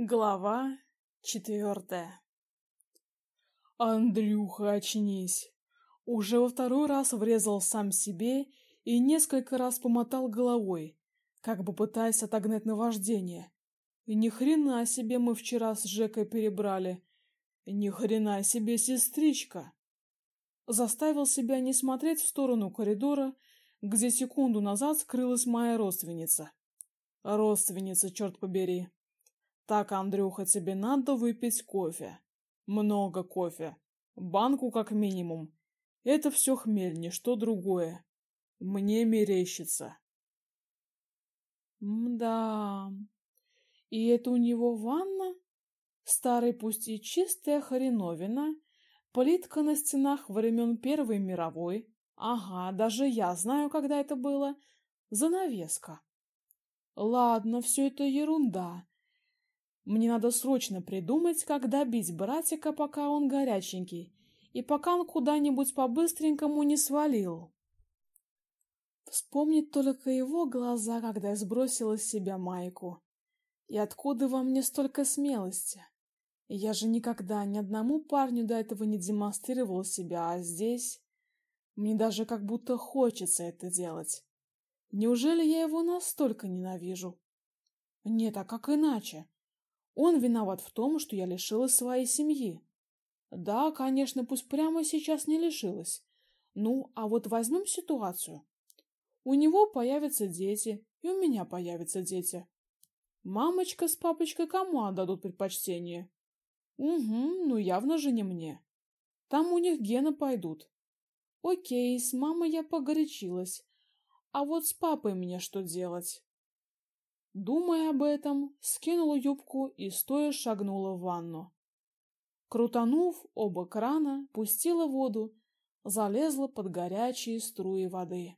Глава четвертая Андрюха, очнись. Уже во второй раз врезал сам себе и несколько раз помотал головой, как бы пытаясь отогнать наваждение. Ни хрена себе мы вчера с Жекой перебрали. Ни хрена себе, сестричка. Заставил себя не смотреть в сторону коридора, где секунду назад скрылась моя родственница. Родственница, черт побери. Так, Андрюха, тебе надо выпить кофе. Много кофе. Банку как минимум. Это все хмель, не что другое. Мне мерещится. Мда. И это у него ванна? Старый, пусть и чистая хреновина, плитка на стенах времен Первой мировой. Ага, даже я знаю, когда это было. Занавеска. Ладно, все это ерунда. Мне надо срочно придумать, как добить братика, пока он горяченький, и пока он куда-нибудь по-быстренькому не свалил. Вспомнить только его глаза, когда я сбросила с себя майку. И откуда во мне столько смелости? Я же никогда ни одному парню до этого не демонстрировала себя, а здесь мне даже как будто хочется это делать. Неужели я его настолько ненавижу? Нет, а как иначе? Он виноват в том, что я лишилась своей семьи. Да, конечно, пусть прямо сейчас не лишилась. Ну, а вот возьмем ситуацию. У него появятся дети, и у меня появятся дети. Мамочка с папочкой кому отдадут предпочтение? Угу, ну явно же не мне. Там у них гены пойдут. Окей, с мамой я погорячилась. А вот с папой мне что делать? Думая об этом, скинула юбку и стоя шагнула в ванну. Крутанув оба крана, пустила воду, залезла под горячие струи воды.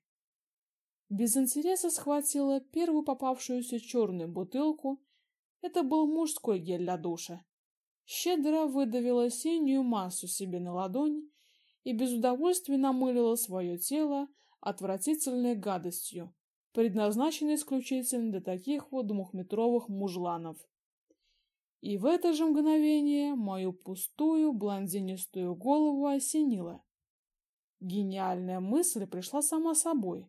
Без интереса схватила первую попавшуюся черную бутылку. Это был мужской гель для душа. Щедро выдавила синюю массу себе на ладонь и без удовольствия намылила свое тело отвратительной гадостью, предназначенный исключительно для таких вот двухметровых мужланов. И в это же мгновение мою пустую блондинистую голову осенило. Гениальная мысль пришла сама собой.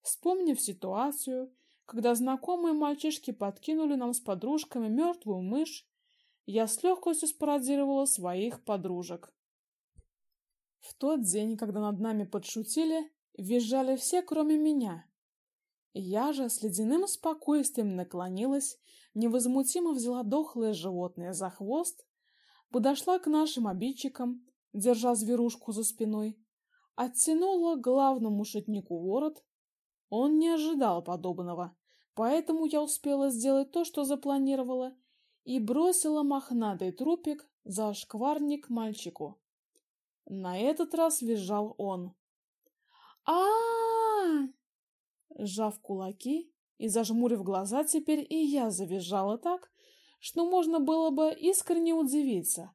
Вспомнив ситуацию, когда знакомые мальчишки подкинули нам с подружками мертвую мышь, я с легкостью спародировала своих подружек. В тот день, когда над нами подшутили, визжали все, кроме меня. Я же с ледяным спокойствием наклонилась, невозмутимо взяла дохлое животное за хвост, подошла к нашим обидчикам, держа зверушку за спиной, оттянула главному шутнику ворот. Он не ожидал подобного, поэтому я успела сделать то, что запланировала, и бросила мохнатый трупик за шкварник мальчику. На этот раз визжал он. а а, -а! Сжав кулаки и зажмурив глаза, теперь и я завизжала так, что можно было бы искренне удивиться,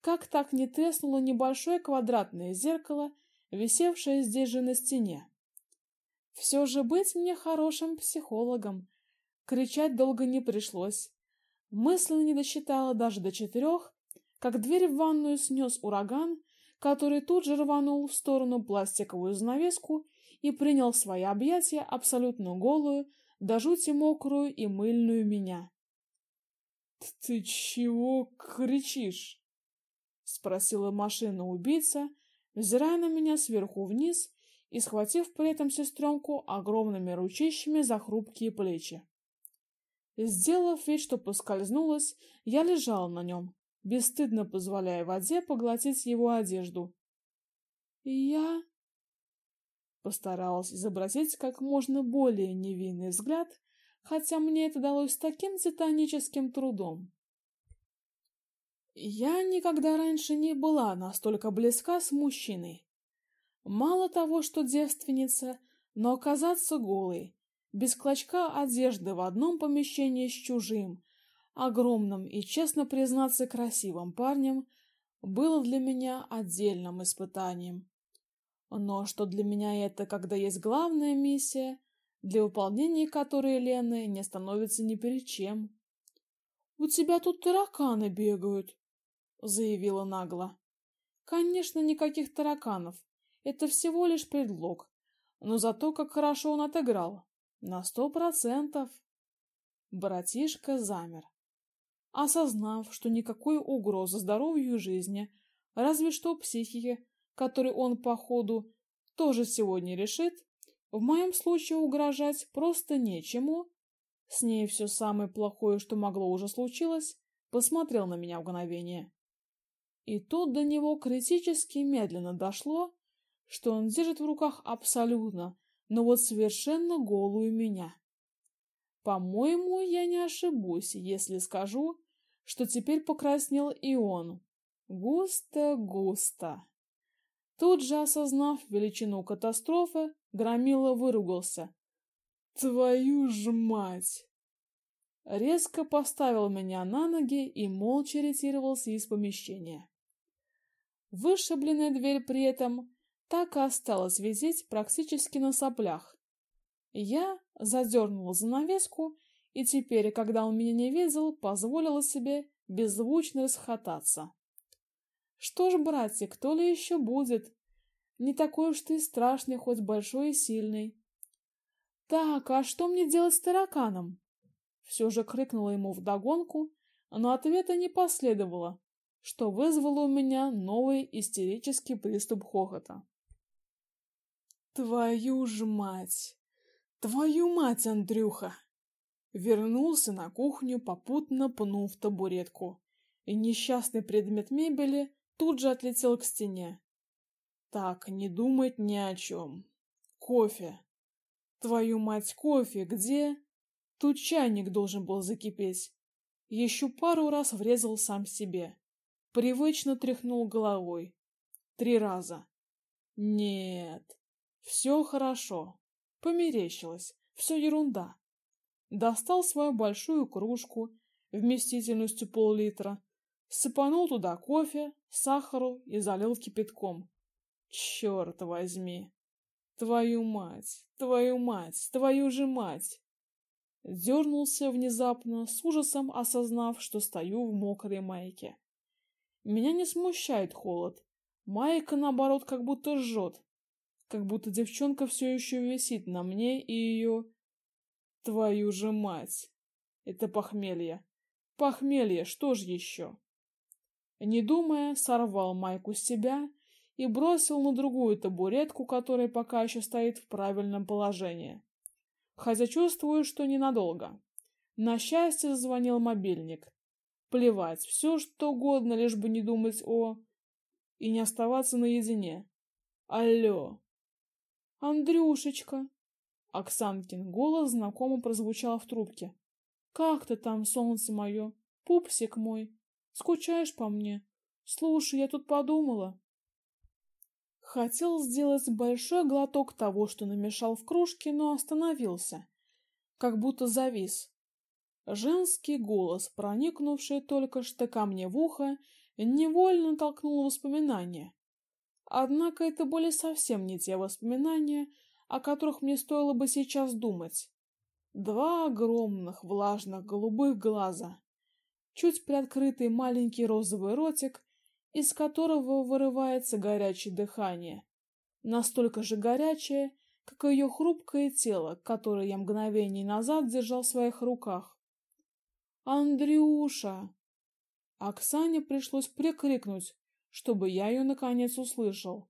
как так не треснуло небольшое квадратное зеркало, висевшее здесь же на стене. Все же быть мне хорошим психологом. Кричать долго не пришлось. Мысленно не досчитала даже до четырех, как дверь в ванную снес ураган, который тут же рванул в сторону пластиковую занавеску и принял в свои объятия абсолютно голую, до жути мокрую и мыльную меня. Ты чего кричишь? спросила машина-убийца, взирая на меня сверху вниз и схватив при этом сестренку огромными ручищами за хрупкие плечи. Сделав вид, что поскользнулась, я лежала на нем, бесстыдно позволяя воде поглотить его одежду. Я Постаралась изобразить как можно более невинный взгляд, хотя мне это далось таким титаническим трудом. Я никогда раньше не была настолько близка с мужчиной. Мало того, что девственница, но оказаться голой, без клочка одежды в одном помещении с чужим, огромным и, честно признаться, красивым парнем, было для меня отдельным испытанием. Но что для меня это, когда есть главная миссия, для выполнения которой Лены не становится ни перед чем. У тебя тут тараканы бегают, заявила нагло. Конечно, никаких тараканов. Это всего лишь предлог. Но зато как хорошо он отыграл. На сто процентов. Братишка замер. Осознав, что никакой угрозы здоровью и жизни, разве что психике, которой он, походу, тоже сегодня решит, в моем случае угрожать просто нечему, с ней все самое плохое, что могло уже случилось, посмотрел на меня в мгновение. И тут до него критически медленно дошло, что он держит в руках абсолютно, но вот совершенно голую меня. По-моему, я не ошибусь, если скажу, что теперь покраснел и он. Густо-густо. Тут же осознав величину катастрофы, Громила выругался. Твою ж мать! Резко поставил меня на ноги и молча ретировался из помещения. Вышибленная дверь при этом так и осталась висеть практически на соплях. Я задернула занавеску и теперь, когда он меня не видел, позволила себе беззвучно расхотаться. Что ж, братья, кто ли еще будет? Не такой уж ты страшный, хоть большой и сильный. Так, а что мне делать с тараканом? Все же крикнула ему вдогонку, но ответа не последовало, что вызвало у меня новый истерический приступ хохота. Твою ж мать! Твою мать, Андрюха! Вернулся на кухню, попутно пнув табуретку, и несчастный предмет мебели тут же отлетел к стене. Так, не думать ни о чем. Кофе. Твою мать, кофе где? Тут чайник должен был закипеть. Еще пару раз врезал сам себе. Привычно тряхнул головой. Три раза. Нет, все хорошо. Померещилось. Все ерунда. Достал свою большую кружку вместительностью пол-литра, сыпанул туда кофе, сахару и залил кипятком. Черт возьми! Твою мать! Твою мать! Твою же мать! Дернулся внезапно, с ужасом осознав, что стою в мокрой майке. Меня не смущает холод. Майка, наоборот, как будто жжет как будто девчонка все еще висит на мне и ее... Твою же мать! Это похмелье. Похмелье, что ж еще? Не думая, сорвал майку с себя и бросил на другую табуретку, которая пока еще стоит в правильном положении. Хотя чувствую, что ненадолго. На счастье зазвонил мобильник. Плевать, все что угодно, лишь бы не думать о... и не оставаться наедине. Алло. Андрюшечка. Оксанкин голос знакомо прозвучал в трубке. Как ты там, солнце мое? Пупсик мой. Скучаешь по мне? Слушай, я тут подумала. Хотел сделать большой глоток того, что намешал в кружке, но остановился, как будто завис. Женский голос, проникнувший только что ко мне в ухо, невольно толкнул воспоминания. Однако это были совсем не те воспоминания, о которых мне стоило бы сейчас думать. Два огромных влажных голубых глаза, чуть приоткрытый маленький розовый ротик, из которого вырывается горячее дыхание, настолько же горячее, как ее хрупкое тело, которое я мгновение назад держал в своих руках. «Андрюша!» Оксане пришлось прикрикнуть, чтобы я ее наконец услышал.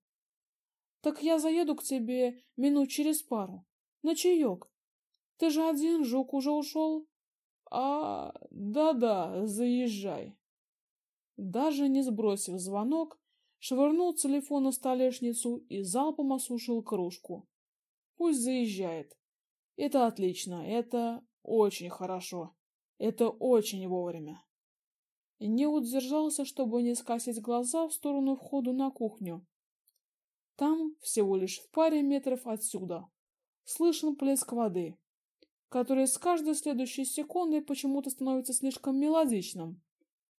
Так я заеду к тебе минут через пару. На чаек. Ты же один, жук уже ушел. А, да-да, заезжай. Даже не сбросив звонок, швырнул телефон на столешницу и залпом осушил кружку. Пусть заезжает. Это отлично, это очень хорошо. Это очень вовремя не удержался, чтобы не скосить глаза в сторону входа на кухню. Там, всего лишь в паре метров отсюда, слышен плеск воды, который с каждой следующей секундой почему-то становится слишком мелодичным,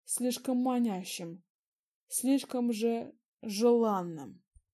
слишком манящим, слишком же желанным.